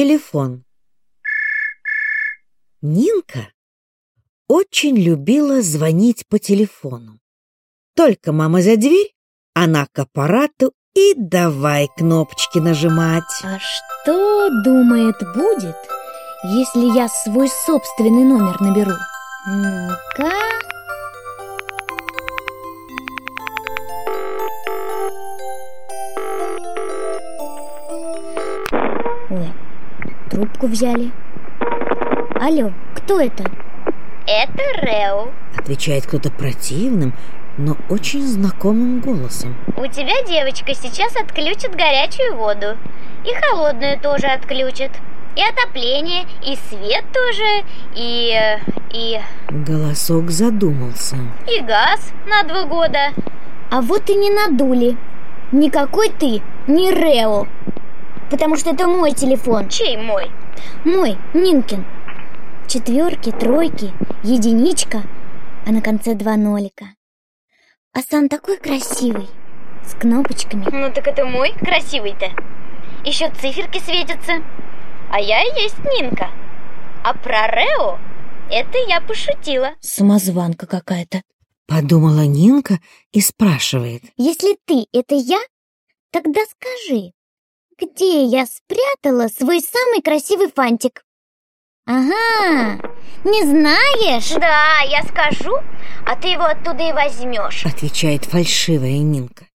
Телефон. Нинка очень любила звонить по телефону. Только мама за дверь, она к аппарату и давай кнопочки нажимать. А что, думает, будет, если я свой собственный номер наберу? Ну-ка... Ой, трубку взяли. Алло, кто это? Это Рео. Отвечает кто-то противным, но очень знакомым голосом. У тебя девочка сейчас отключит горячую воду. И холодную тоже отключит. И отопление, и свет тоже, и... и... Голосок задумался. и газ на два года. А вот и не надули. Никакой ты не Рео. Потому что это мой телефон. Чей мой? Мой, Нинкин. Четверки, тройки, единичка, а на конце два нолика. А сам такой красивый, с кнопочками. Ну так это мой красивый-то. Еще циферки светятся. А я и есть Нинка. А про Рео это я пошутила. Самозванка какая-то. Подумала Нинка и спрашивает. Если ты — это я, тогда скажи, где я спрятала свой самый красивый фантик? Ага, не знаешь? Да, я скажу, а ты его оттуда и возьмешь. Отвечает фальшивая Нинка.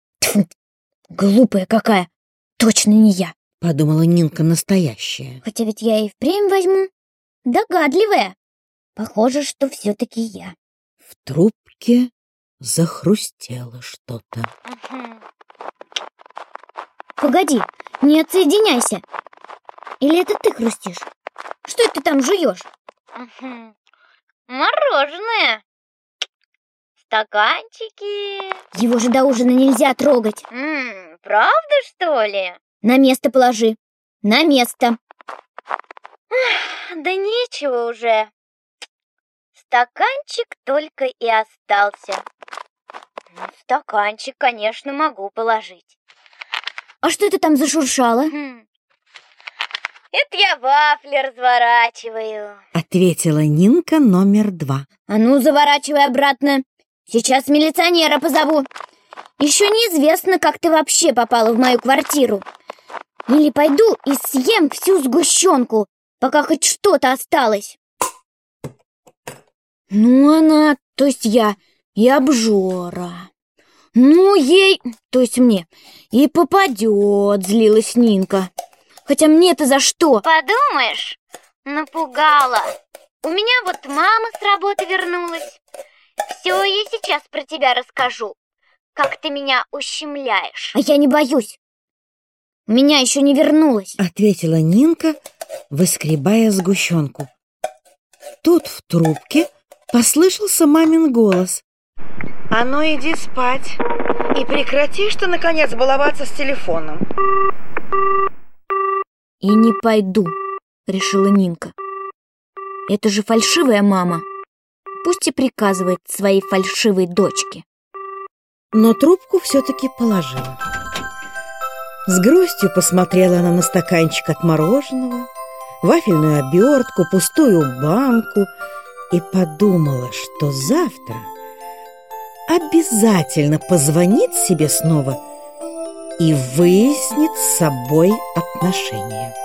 Глупая какая, точно не я. Подумала Нинка настоящая. Хотя ведь я и впрямь возьму. Догадливая. Похоже, что все-таки я. В трубке захрустело что-то. Мгм. Погоди, не отсоединяйся. Или это ты хрустишь? Что это ты там жуешь? Мороженое. Стаканчики. Его же до ужина нельзя трогать. М, правда, что ли? На место положи. На место. Да нечего уже. Стаканчик только и остался. Ну, Стаканчик, конечно, могу положить. А что это там зашуршало? Хм. Это я вафли разворачиваю. Ответила Нинка номер два. А ну, заворачивай обратно. Сейчас милиционера позову. Еще неизвестно, как ты вообще попала в мою квартиру. Или пойду и съем всю сгущенку, пока хоть что-то осталось. Ну, она, то есть я, и обжора. Ну, ей, то есть мне, и попадет, злилась Нинка. Хотя мне-то за что? Подумаешь, напугала. У меня вот мама с работы вернулась. Все я сейчас про тебя расскажу. Как ты меня ущемляешь. А я не боюсь. У меня еще не вернулась. Ответила Нинка, выскребая сгущенку. Тут в трубке послышался мамин голос. А ну иди спать и прекрати, что наконец баловаться с телефоном. И не пойду, решила Нинка. Это же фальшивая мама. Пусть и приказывает своей фальшивой дочке. но трубку все-таки положила. С грустью посмотрела она на стаканчик от мороженого, вафельную обертку, пустую банку и подумала, что завтра обязательно позвонит себе снова и выяснит с собой отношения.